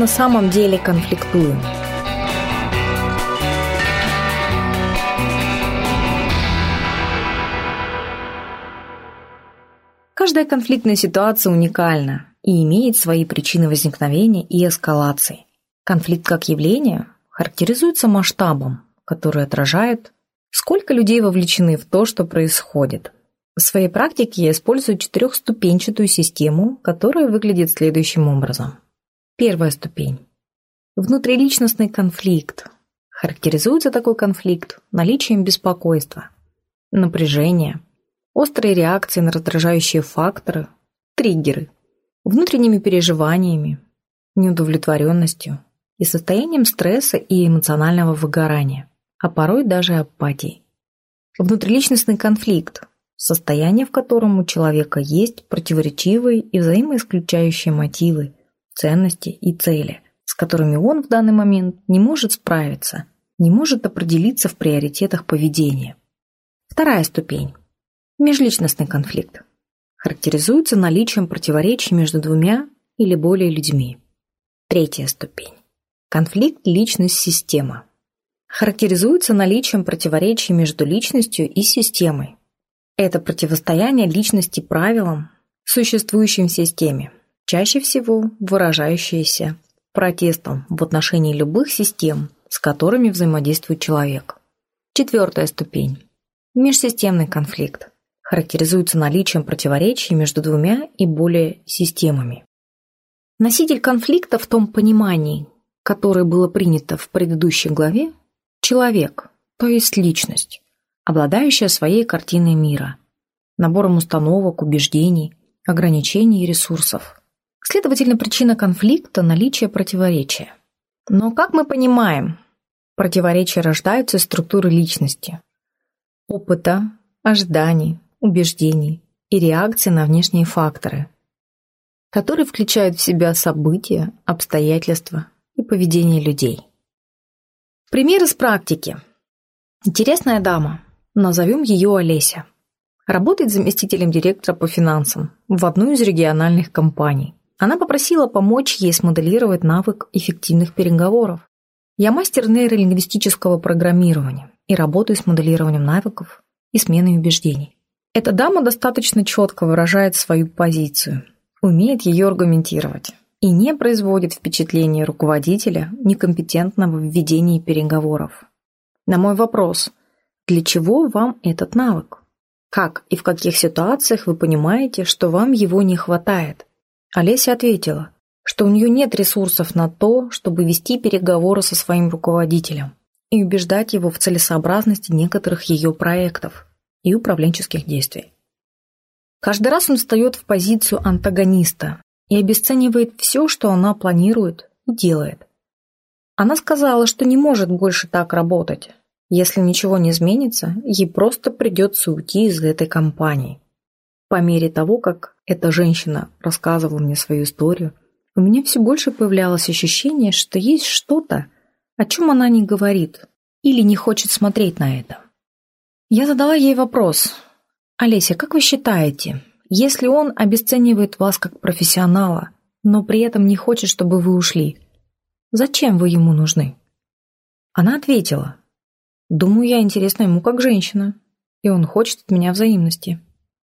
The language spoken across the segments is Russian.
на самом деле конфликтуем? Каждая конфликтная ситуация уникальна и имеет свои причины возникновения и эскалации. Конфликт как явление характеризуется масштабом, который отражает, сколько людей вовлечены в то, что происходит. В своей практике я использую четырехступенчатую систему, которая выглядит следующим образом. Первая ступень. Внутриличностный конфликт. Характеризуется такой конфликт наличием беспокойства, напряжения, острой реакции на раздражающие факторы, триггеры, внутренними переживаниями, неудовлетворенностью и состоянием стресса и эмоционального выгорания, а порой даже апатии. Внутриличностный конфликт – состояние, в котором у человека есть противоречивые и взаимоисключающие мотивы, ценности и цели, с которыми он в данный момент не может справиться, не может определиться в приоритетах поведения. Вторая ступень – межличностный конфликт характеризуется наличием противоречий между двумя или более людьми. Третья ступень. Конфликт личность-система. Характеризуется наличием противоречий между личностью и системой. Это противостояние личности правилам, существующим в системе, чаще всего выражающееся протестом в отношении любых систем, с которыми взаимодействует человек. Четвертая ступень. Межсистемный конфликт характеризуется наличием противоречий между двумя и более системами. Носитель конфликта в том понимании, которое было принято в предыдущей главе, человек, то есть личность, обладающая своей картиной мира, набором установок, убеждений, ограничений и ресурсов. Следовательно, причина конфликта – наличие противоречия. Но, как мы понимаем, противоречия рождаются из структуры личности, опыта, ожиданий, убеждений и реакций на внешние факторы, которые включают в себя события, обстоятельства и поведение людей. Пример из практики. Интересная дама, назовем ее Олеся, работает заместителем директора по финансам в одной из региональных компаний. Она попросила помочь ей смоделировать навык эффективных переговоров. Я мастер нейролингвистического программирования и работаю с моделированием навыков и сменой убеждений. Эта дама достаточно четко выражает свою позицию, умеет ее аргументировать и не производит впечатления руководителя, некомпетентного в ведении переговоров. На мой вопрос, для чего вам этот навык? Как и в каких ситуациях вы понимаете, что вам его не хватает? Олеся ответила, что у нее нет ресурсов на то, чтобы вести переговоры со своим руководителем и убеждать его в целесообразности некоторых ее проектов – и управленческих действий. Каждый раз он встает в позицию антагониста и обесценивает все, что она планирует и делает. Она сказала, что не может больше так работать. Если ничего не изменится, ей просто придется уйти из этой компании. По мере того, как эта женщина рассказывала мне свою историю, у меня все больше появлялось ощущение, что есть что-то, о чем она не говорит или не хочет смотреть на это. Я задала ей вопрос. «Олеся, как вы считаете, если он обесценивает вас как профессионала, но при этом не хочет, чтобы вы ушли, зачем вы ему нужны?» Она ответила. «Думаю, я интересна ему как женщина, и он хочет от меня взаимности».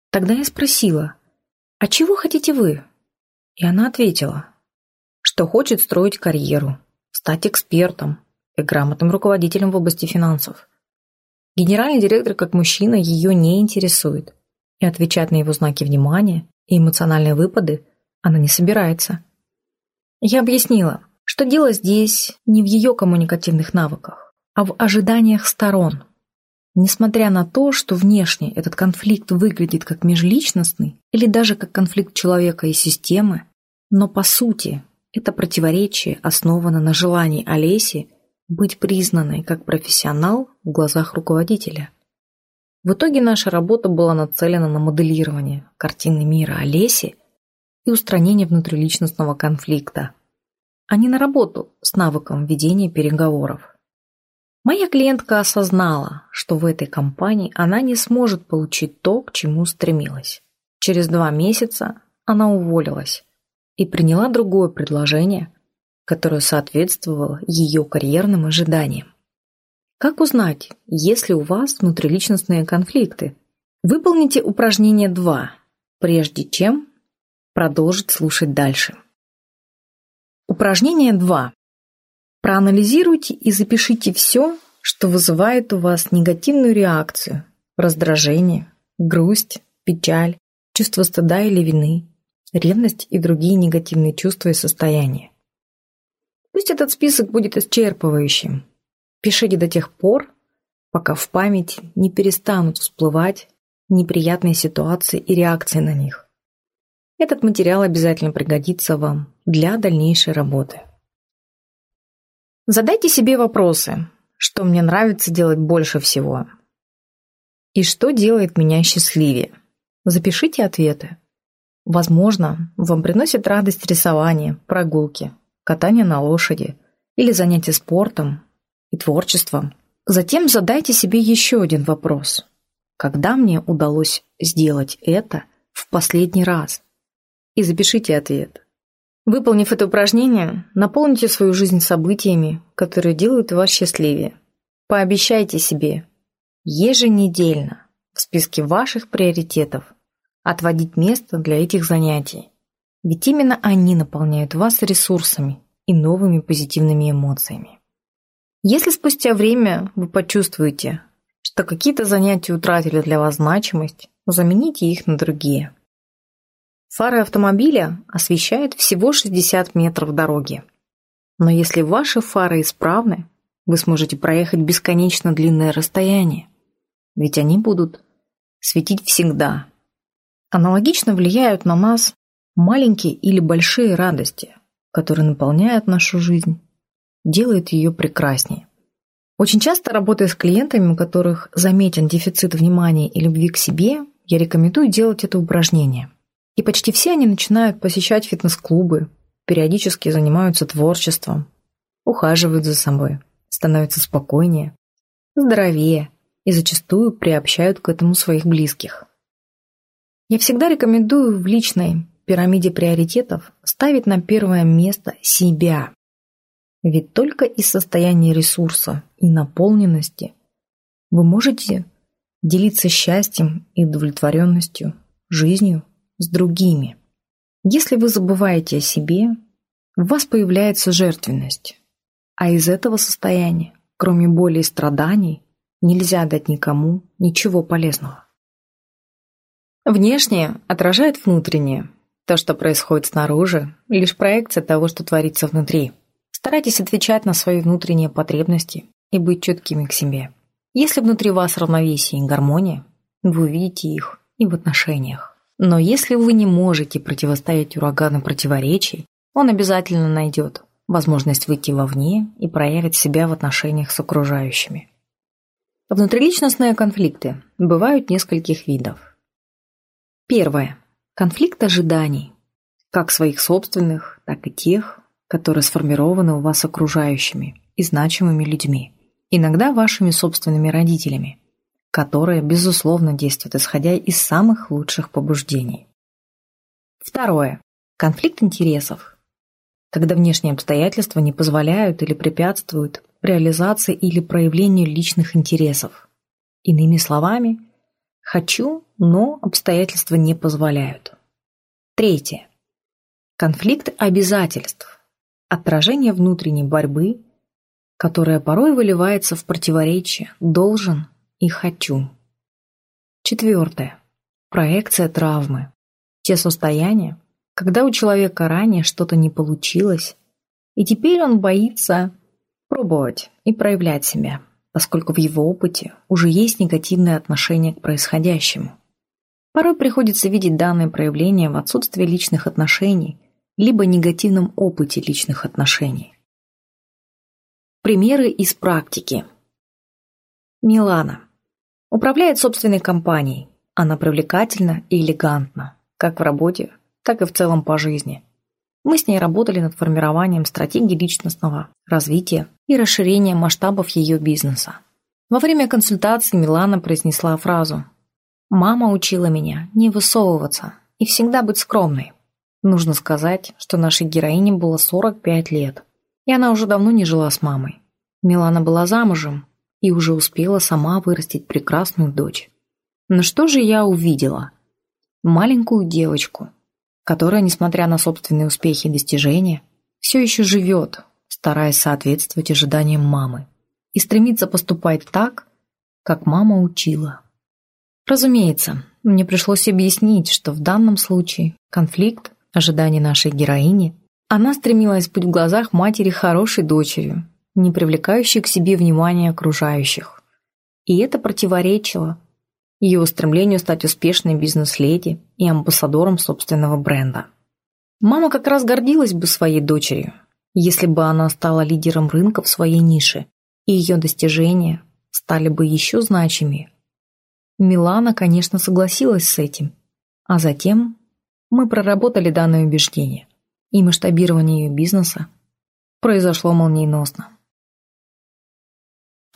Тогда я спросила, «А чего хотите вы?» И она ответила, что хочет строить карьеру, стать экспертом и грамотным руководителем в области финансов. Генеральный директор как мужчина ее не интересует, и отвечать на его знаки внимания и эмоциональные выпады она не собирается. Я объяснила, что дело здесь не в ее коммуникативных навыках, а в ожиданиях сторон. Несмотря на то, что внешне этот конфликт выглядит как межличностный или даже как конфликт человека и системы, но по сути это противоречие основано на желании Олеси быть признанной как профессионал в глазах руководителя. В итоге наша работа была нацелена на моделирование картины мира Олеси и устранение внутриличностного конфликта, а не на работу с навыком ведения переговоров. Моя клиентка осознала, что в этой компании она не сможет получить то, к чему стремилась. Через два месяца она уволилась и приняла другое предложение, которая соответствовала ее карьерным ожиданиям. Как узнать, есть ли у вас внутриличностные конфликты? Выполните упражнение 2, прежде чем продолжить слушать дальше. Упражнение 2. Проанализируйте и запишите все, что вызывает у вас негативную реакцию, раздражение, грусть, печаль, чувство стыда или вины, ревность и другие негативные чувства и состояния. Пусть этот список будет исчерпывающим. Пишите до тех пор, пока в память не перестанут всплывать неприятные ситуации и реакции на них. Этот материал обязательно пригодится вам для дальнейшей работы. Задайте себе вопросы, что мне нравится делать больше всего и что делает меня счастливее. Запишите ответы. Возможно, вам приносит радость рисование, прогулки, катание на лошади или занятия спортом и творчеством. Затем задайте себе еще один вопрос. Когда мне удалось сделать это в последний раз? И запишите ответ. Выполнив это упражнение, наполните свою жизнь событиями, которые делают вас счастливее. Пообещайте себе еженедельно в списке ваших приоритетов отводить место для этих занятий. Ведь именно они наполняют вас ресурсами и новыми позитивными эмоциями. Если спустя время вы почувствуете, что какие-то занятия утратили для вас значимость, замените их на другие. Фары автомобиля освещают всего 60 метров дороги. Но если ваши фары исправны, вы сможете проехать бесконечно длинное расстояние, ведь они будут светить всегда, Аналогично влияют на нас маленькие или большие радости, которые наполняют нашу жизнь, делают ее прекраснее. Очень часто, работая с клиентами, у которых заметен дефицит внимания и любви к себе, я рекомендую делать это упражнение. И почти все они начинают посещать фитнес-клубы, периодически занимаются творчеством, ухаживают за собой, становятся спокойнее, здоровее и зачастую приобщают к этому своих близких. Я всегда рекомендую в личной пирамиде приоритетов ставить на первое место себя. Ведь только из состояния ресурса и наполненности вы можете делиться счастьем и удовлетворенностью, жизнью с другими. Если вы забываете о себе, у вас появляется жертвенность. А из этого состояния, кроме боли и страданий, нельзя дать никому ничего полезного. Внешнее отражает внутреннее. То, что происходит снаружи, лишь проекция того, что творится внутри. Старайтесь отвечать на свои внутренние потребности и быть четкими к себе. Если внутри вас равновесие и гармония, вы увидите их и в отношениях. Но если вы не можете противостоять урагану противоречий, он обязательно найдет возможность выйти вовне и проявить себя в отношениях с окружающими. Внутриличностные конфликты бывают нескольких видов. Первое. Конфликт ожиданий. Как своих собственных, так и тех, которые сформированы у вас окружающими и значимыми людьми. Иногда вашими собственными родителями, которые, безусловно, действуют исходя из самых лучших побуждений. Второе. Конфликт интересов. Когда внешние обстоятельства не позволяют или препятствуют реализации или проявлению личных интересов. Иными словами, Хочу, но обстоятельства не позволяют. Третье. Конфликт обязательств. Отражение внутренней борьбы, которая порой выливается в противоречие «должен» и «хочу». Четвертое. Проекция травмы. Те состояния, когда у человека ранее что-то не получилось, и теперь он боится пробовать и проявлять себя поскольку в его опыте уже есть негативное отношение к происходящему. Порой приходится видеть данное проявление в отсутствии личных отношений либо негативном опыте личных отношений. Примеры из практики. Милана. Управляет собственной компанией. Она привлекательна и элегантна, как в работе, так и в целом по жизни. Мы с ней работали над формированием стратегии личностного развития и расширения масштабов ее бизнеса. Во время консультации Милана произнесла фразу «Мама учила меня не высовываться и всегда быть скромной». Нужно сказать, что нашей героине было 45 лет. И она уже давно не жила с мамой. Милана была замужем и уже успела сама вырастить прекрасную дочь. Но что же я увидела? Маленькую девочку, которая, несмотря на собственные успехи и достижения, все еще живет, стараясь соответствовать ожиданиям мамы и стремится поступать так, как мама учила. Разумеется, мне пришлось объяснить, что в данном случае конфликт ожиданий нашей героини, она стремилась быть в глазах матери хорошей дочерью, не привлекающей к себе внимания окружающих. И это противоречило ее стремлению стать успешной бизнес-леди и амбассадором собственного бренда. Мама как раз гордилась бы своей дочерью, если бы она стала лидером рынка в своей нише, и ее достижения стали бы еще значимее. Милана, конечно, согласилась с этим, а затем мы проработали данное убеждение, и масштабирование ее бизнеса произошло молниеносно.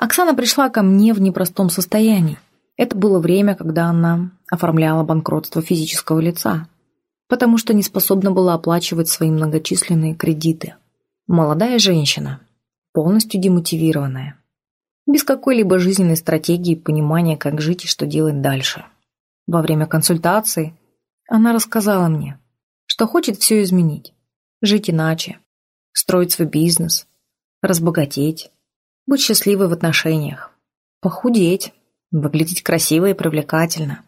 Оксана пришла ко мне в непростом состоянии. Это было время, когда она оформляла банкротство физического лица, потому что не способна была оплачивать свои многочисленные кредиты. Молодая женщина, полностью демотивированная, без какой-либо жизненной стратегии и понимания, как жить и что делать дальше. Во время консультации она рассказала мне, что хочет все изменить, жить иначе, строить свой бизнес, разбогатеть, быть счастливой в отношениях, похудеть, выглядеть красиво и привлекательно.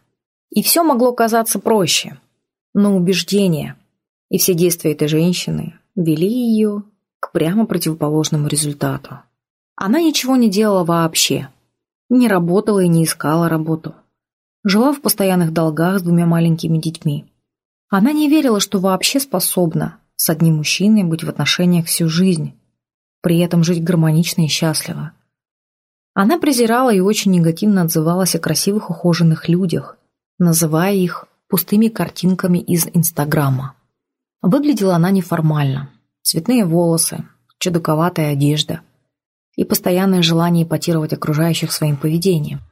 И все могло казаться проще, но убеждения и все действия этой женщины вели ее к прямо противоположному результату. Она ничего не делала вообще, не работала и не искала работу. Жила в постоянных долгах с двумя маленькими детьми. Она не верила, что вообще способна с одним мужчиной быть в отношениях всю жизнь, при этом жить гармонично и счастливо. Она презирала и очень негативно отзывалась о красивых ухоженных людях, называя их пустыми картинками из Инстаграма. Выглядела она неформально. Цветные волосы, чудаковатая одежда и постоянное желание ипотировать окружающих своим поведением –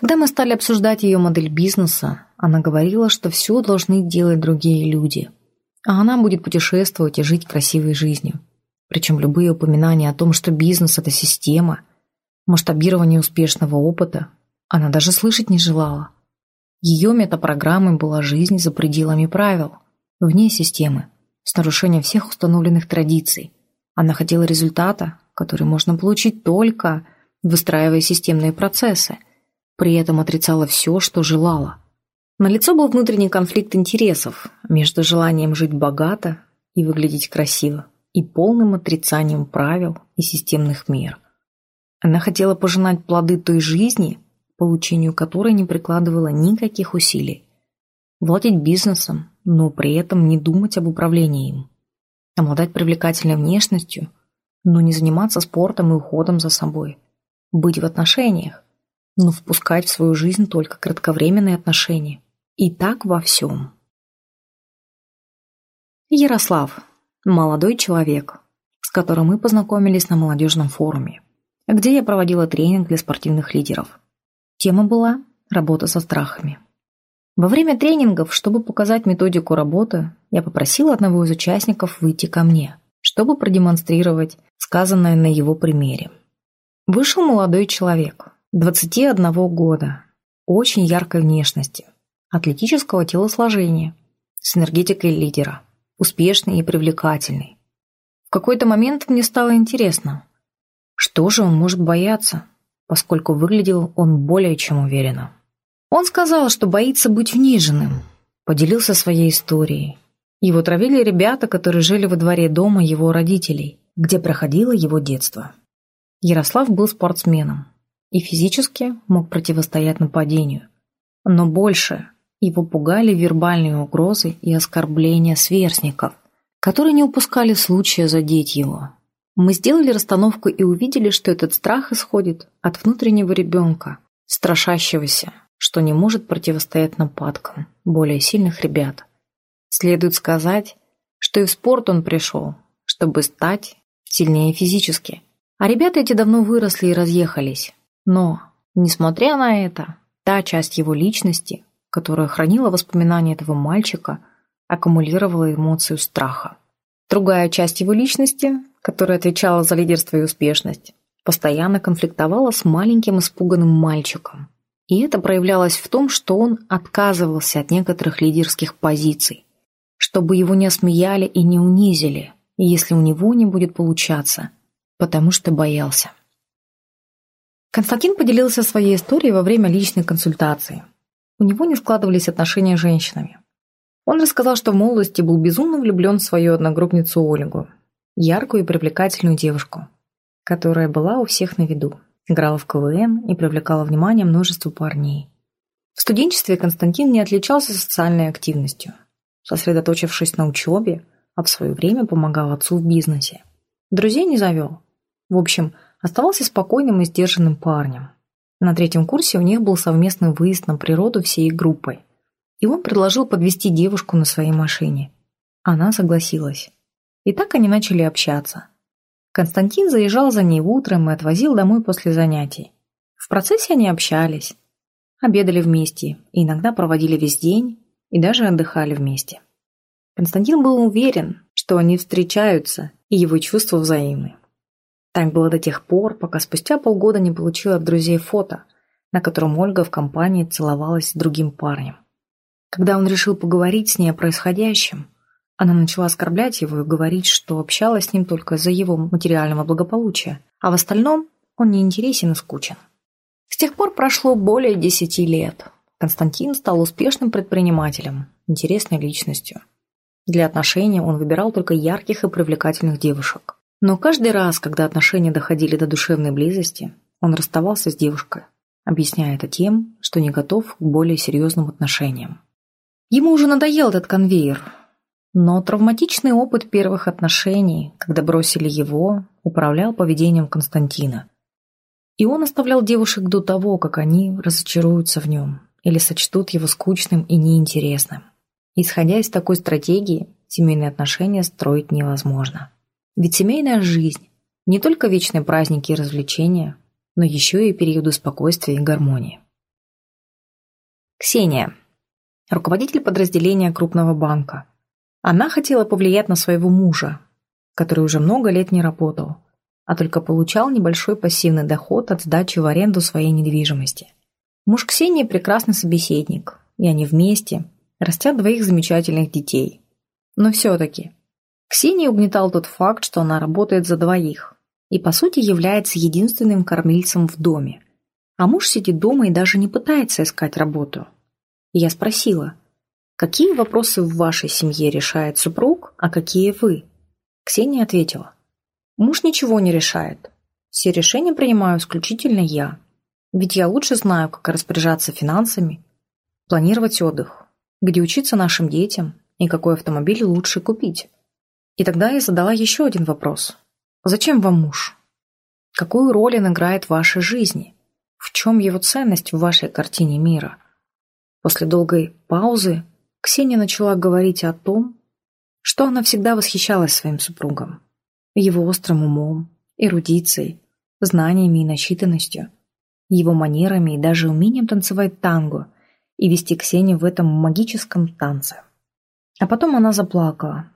когда мы стали обсуждать ее модель бизнеса, она говорила, что все должны делать другие люди, а она будет путешествовать и жить красивой жизнью. Причем любые упоминания о том, что бизнес – это система, масштабирование успешного опыта, она даже слышать не желала. Ее метапрограммой была жизнь за пределами правил, вне системы, с нарушением всех установленных традиций. Она хотела результата, который можно получить только выстраивая системные процессы – при этом отрицала все, что желала. На лицо был внутренний конфликт интересов между желанием жить богато и выглядеть красиво и полным отрицанием правил и системных мер. Она хотела пожинать плоды той жизни, получению которой не прикладывала никаких усилий. Владеть бизнесом, но при этом не думать об управлении им. Обладать привлекательной внешностью, но не заниматься спортом и уходом за собой. Быть в отношениях, но впускать в свою жизнь только кратковременные отношения. И так во всем. Ярослав. Молодой человек, с которым мы познакомились на молодежном форуме, где я проводила тренинг для спортивных лидеров. Тема была «Работа со страхами». Во время тренингов, чтобы показать методику работы, я попросила одного из участников выйти ко мне, чтобы продемонстрировать сказанное на его примере. Вышел молодой человек, 21 года, очень яркой внешности, атлетического телосложения, с энергетикой лидера, успешный и привлекательный. В какой-то момент мне стало интересно, что же он может бояться, поскольку выглядел он более чем уверенно. Он сказал, что боится быть униженным, поделился своей историей. Его травили ребята, которые жили во дворе дома его родителей, где проходило его детство. Ярослав был спортсменом, и физически мог противостоять нападению. Но больше его пугали вербальные угрозы и оскорбления сверстников, которые не упускали случая задеть его. Мы сделали расстановку и увидели, что этот страх исходит от внутреннего ребенка, страшащегося, что не может противостоять нападкам более сильных ребят. Следует сказать, что и в спорт он пришел, чтобы стать сильнее физически. А ребята эти давно выросли и разъехались, но, несмотря на это, та часть его личности, которая хранила воспоминания этого мальчика, аккумулировала эмоцию страха. Другая часть его личности, которая отвечала за лидерство и успешность, постоянно конфликтовала с маленьким испуганным мальчиком. И это проявлялось в том, что он отказывался от некоторых лидерских позиций, чтобы его не осмеяли и не унизили, если у него не будет получаться, потому что боялся. Константин поделился своей историей во время личной консультации. У него не складывались отношения с женщинами. Он рассказал, что в молодости был безумно влюблен в свою одногруппницу Ольгу, яркую и привлекательную девушку, которая была у всех на виду, играла в КВН и привлекала внимание множества парней. В студенчестве Константин не отличался социальной активностью. Сосредоточившись на учебе, а в свое время помогал отцу в бизнесе. Друзей не завел. В общем, оставался спокойным и сдержанным парнем. На третьем курсе у них был совместный выезд на природу всей группой. И он предложил подвести девушку на своей машине. Она согласилась. И так они начали общаться. Константин заезжал за ней утром и отвозил домой после занятий. В процессе они общались, обедали вместе и иногда проводили весь день и даже отдыхали вместе. Константин был уверен, что они встречаются, и его чувства взаимны. Так было до тех пор, пока спустя полгода не получил от друзей фото, на котором Ольга в компании целовалась с другим парнем. Когда он решил поговорить с ней о происходящем, она начала оскорблять его и говорить, что общалась с ним только за его материального благополучия, а в остальном он не интересен и скучен. С тех пор прошло более десяти лет. Константин стал успешным предпринимателем, интересной личностью. Для отношений он выбирал только ярких и привлекательных девушек. Но каждый раз, когда отношения доходили до душевной близости, он расставался с девушкой, объясняя это тем, что не готов к более серьезным отношениям. Ему уже надоел этот конвейер, но травматичный опыт первых отношений, когда бросили его, управлял поведением Константина. И он оставлял девушек до того, как они разочаруются в нем или сочтут его скучным и неинтересным. Исходя из такой стратегии, семейные отношения строить невозможно. Ведь семейная жизнь – не только вечные праздники и развлечения, но еще и периоды спокойствия и гармонии. Ксения. Руководитель подразделения крупного банка. Она хотела повлиять на своего мужа, который уже много лет не работал, а только получал небольшой пассивный доход от сдачи в аренду своей недвижимости. Муж Ксении – прекрасный собеседник, и они вместе растят двоих замечательных детей. Но все-таки Ксении угнетал тот факт, что она работает за двоих и, по сути, является единственным кормильцем в доме. А муж сидит дома и даже не пытается искать работу. И я спросила, какие вопросы в вашей семье решает супруг, а какие вы? Ксения ответила, муж ничего не решает. Все решения принимаю исключительно я. Ведь я лучше знаю, как распоряжаться финансами, планировать отдых, где учиться нашим детям и какой автомобиль лучше купить. И тогда я задала еще один вопрос. Зачем вам муж? Какую роль он играет в вашей жизни? В чем его ценность в вашей картине мира? После долгой паузы Ксения начала говорить о том, что она всегда восхищалась своим супругом, его острым умом, эрудицией, знаниями и начитанностью, его манерами и даже умением танцевать танго и вести Ксению в этом магическом танце. А потом она заплакала,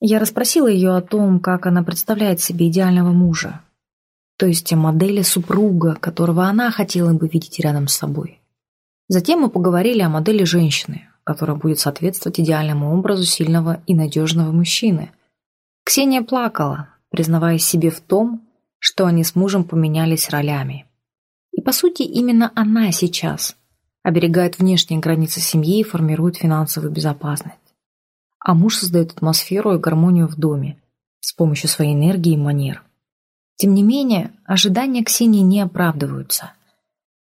я расспросила ее о том, как она представляет себе идеального мужа, то есть о модели супруга, которого она хотела бы видеть рядом с собой. Затем мы поговорили о модели женщины, которая будет соответствовать идеальному образу сильного и надежного мужчины. Ксения плакала, признаваясь себе в том, что они с мужем поменялись ролями. И по сути именно она сейчас оберегает внешние границы семьи и формирует финансовую безопасность а муж создает атмосферу и гармонию в доме с помощью своей энергии и манер. Тем не менее, ожидания Ксении не оправдываются,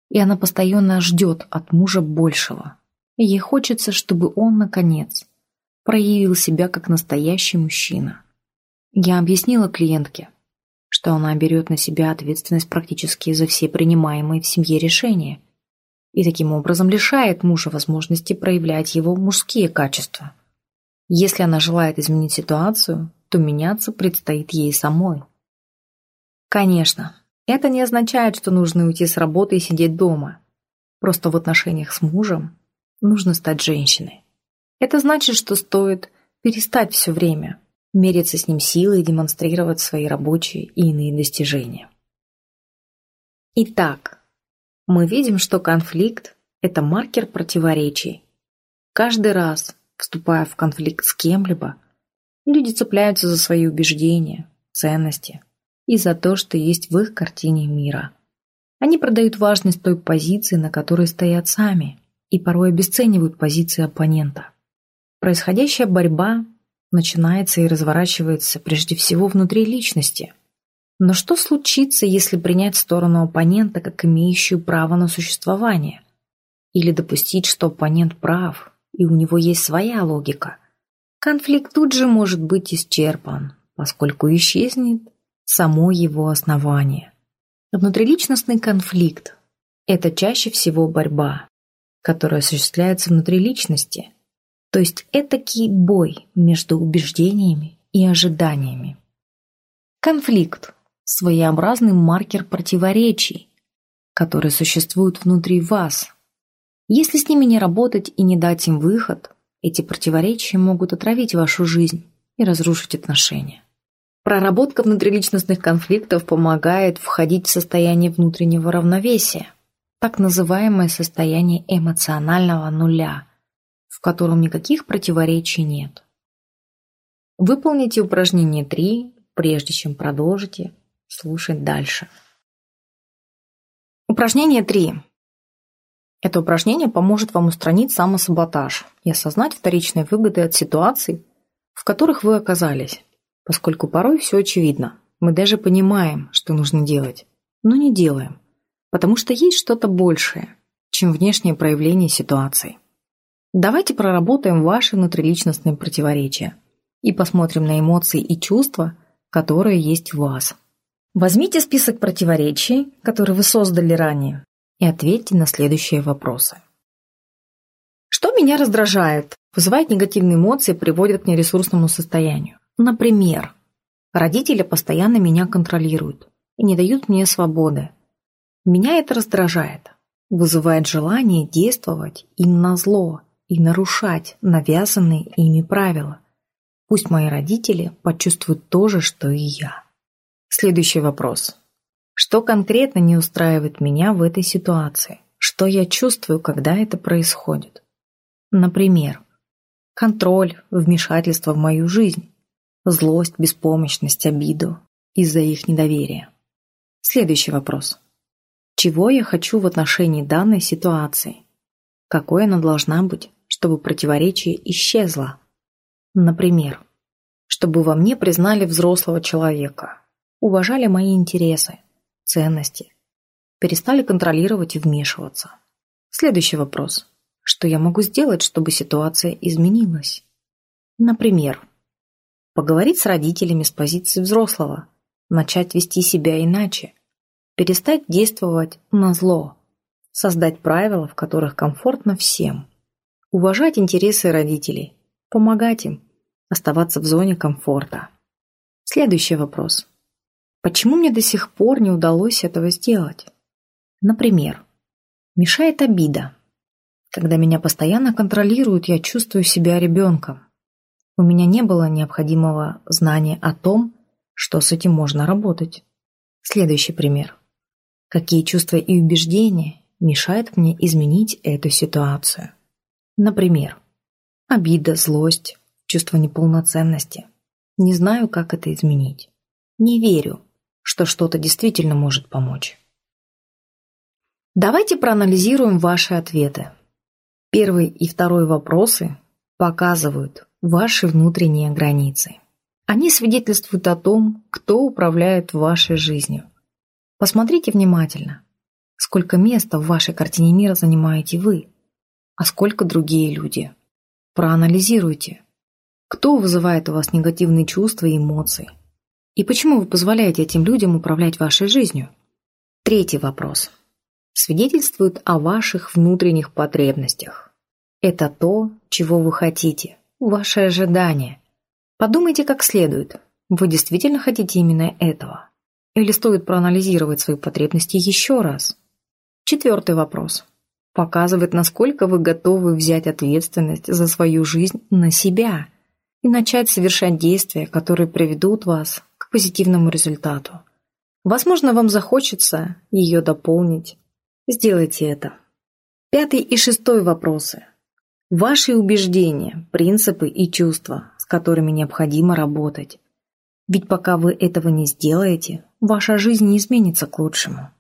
и она постоянно ждет от мужа большего. Ей хочется, чтобы он, наконец, проявил себя как настоящий мужчина. Я объяснила клиентке, что она берет на себя ответственность практически за все принимаемые в семье решения и таким образом лишает мужа возможности проявлять его мужские качества – если она желает изменить ситуацию, то меняться предстоит ей самой. Конечно, это не означает, что нужно уйти с работы и сидеть дома. Просто в отношениях с мужем нужно стать женщиной. Это значит, что стоит перестать все время мериться с ним силой и демонстрировать свои рабочие и иные достижения. Итак, мы видим, что конфликт – это маркер противоречий. Каждый раз, вступая в конфликт с кем-либо, люди цепляются за свои убеждения, ценности и за то, что есть в их картине мира. Они продают важность той позиции, на которой стоят сами, и порой обесценивают позиции оппонента. Происходящая борьба начинается и разворачивается прежде всего внутри личности. Но что случится, если принять сторону оппонента как имеющую право на существование? Или допустить, что оппонент прав, и у него есть своя логика? Конфликт тут же может быть исчерпан, поскольку исчезнет само его основание. Внутриличностный конфликт – это чаще всего борьба, которая осуществляется внутри личности – то есть этакий бой между убеждениями и ожиданиями. Конфликт – своеобразный маркер противоречий, которые существуют внутри вас. Если с ними не работать и не дать им выход, эти противоречия могут отравить вашу жизнь и разрушить отношения. Проработка внутриличностных конфликтов помогает входить в состояние внутреннего равновесия, так называемое состояние эмоционального нуля – в котором никаких противоречий нет. Выполните упражнение 3, прежде чем продолжите слушать дальше. Упражнение 3. Это упражнение поможет вам устранить самосаботаж и осознать вторичные выгоды от ситуаций, в которых вы оказались, поскольку порой все очевидно. Мы даже понимаем, что нужно делать, но не делаем, потому что есть что-то большее, чем внешнее проявление ситуации. Давайте проработаем ваши внутриличностные противоречия и посмотрим на эмоции и чувства, которые есть в вас. Возьмите список противоречий, которые вы создали ранее, и ответьте на следующие вопросы. Что меня раздражает, вызывает негативные эмоции, приводит к нересурсному состоянию? Например, родители постоянно меня контролируют и не дают мне свободы. Меня это раздражает, вызывает желание действовать им на зло и нарушать навязанные ими правила. Пусть мои родители почувствуют то же, что и я. Следующий вопрос. Что конкретно не устраивает меня в этой ситуации? Что я чувствую, когда это происходит? Например, контроль, вмешательство в мою жизнь, злость, беспомощность, обиду из-за их недоверия. Следующий вопрос. Чего я хочу в отношении данной ситуации? Какой она должна быть? чтобы противоречие исчезло. Например, чтобы во мне признали взрослого человека, уважали мои интересы, ценности, перестали контролировать и вмешиваться. Следующий вопрос. Что я могу сделать, чтобы ситуация изменилась? Например, поговорить с родителями с позиции взрослого, начать вести себя иначе, перестать действовать на зло, создать правила, в которых комфортно всем – уважать интересы родителей, помогать им, оставаться в зоне комфорта. Следующий вопрос. Почему мне до сих пор не удалось этого сделать? Например, мешает обида. Когда меня постоянно контролируют, я чувствую себя ребенком. У меня не было необходимого знания о том, что с этим можно работать. Следующий пример. Какие чувства и убеждения мешают мне изменить эту ситуацию? Например, обида, злость, чувство неполноценности. Не знаю, как это изменить. Не верю, что что-то действительно может помочь. Давайте проанализируем ваши ответы. Первый и второй вопросы показывают ваши внутренние границы. Они свидетельствуют о том, кто управляет вашей жизнью. Посмотрите внимательно, сколько места в вашей картине мира занимаете вы – а сколько другие люди. Проанализируйте, кто вызывает у вас негативные чувства и эмоции, и почему вы позволяете этим людям управлять вашей жизнью. Третий вопрос. Свидетельствует о ваших внутренних потребностях. Это то, чего вы хотите, ваши ожидания. Подумайте как следует. Вы действительно хотите именно этого? Или стоит проанализировать свои потребности еще раз? Четвертый вопрос показывает, насколько вы готовы взять ответственность за свою жизнь на себя и начать совершать действия, которые приведут вас позитивному результату. Возможно, вам захочется ее дополнить. Сделайте это. Пятый и шестой вопросы. Ваши убеждения, принципы и чувства, с которыми необходимо работать. Ведь пока вы этого не сделаете, ваша жизнь не изменится к лучшему.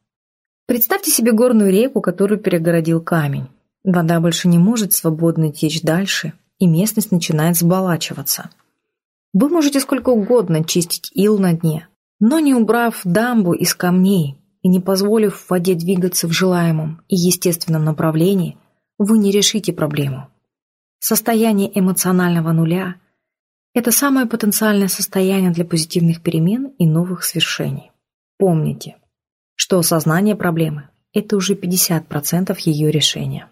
Представьте себе горную реку, которую перегородил камень. Вода больше не может свободно течь дальше, и местность начинает сбалачиваться. Вы можете сколько угодно чистить ил на дне, но не убрав дамбу из камней и не позволив воде двигаться в желаемом и естественном направлении, вы не решите проблему. Состояние эмоционального нуля – это самое потенциальное состояние для позитивных перемен и новых свершений. Помните, что осознание проблемы – это уже 50% ее решения.